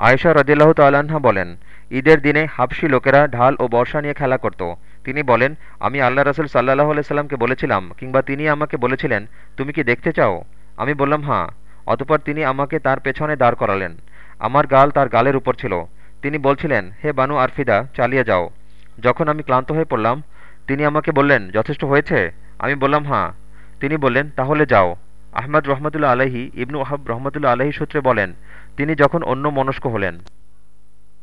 আয়েশা রদিল্লাহ তাল্লাহা বলেন, ঈদের দিনে হাবসি লোকেরা ঢাল ও বর্ষা নিয়ে খেলা করত। তিনি বলেন, আমি আল্লাহ রসুল সাল্লাহ আলাইসাল্লামকে বলেছিলাম, কিংবা তিনি আমাকে বলেছিলেন, তুমি কি দেখতে চাও? আমি বললাম হাঁ অতপর তিনি আমাকে তার পেছনে দাঁড় করালেন। আমার গাল তার গালের উপর ছিল। তিনি বলছিলেন, হে বানু আরফিদা, চালিয়ে যাও। যখন আমি ক্লান্ত হয়ে পড়লাম, তিনি আমাকে বললেন, যথেষ্ট হয়েছে? আমি বললাম হাঁ তিনি বললেন, তাহলে যাও। আহমদ রহমতুল্লা আলহী ইবনু আহাব রহমতুল্লা আলহী সূত্রে বলেন তিনি যখন অন্য মনস্ক হলেন।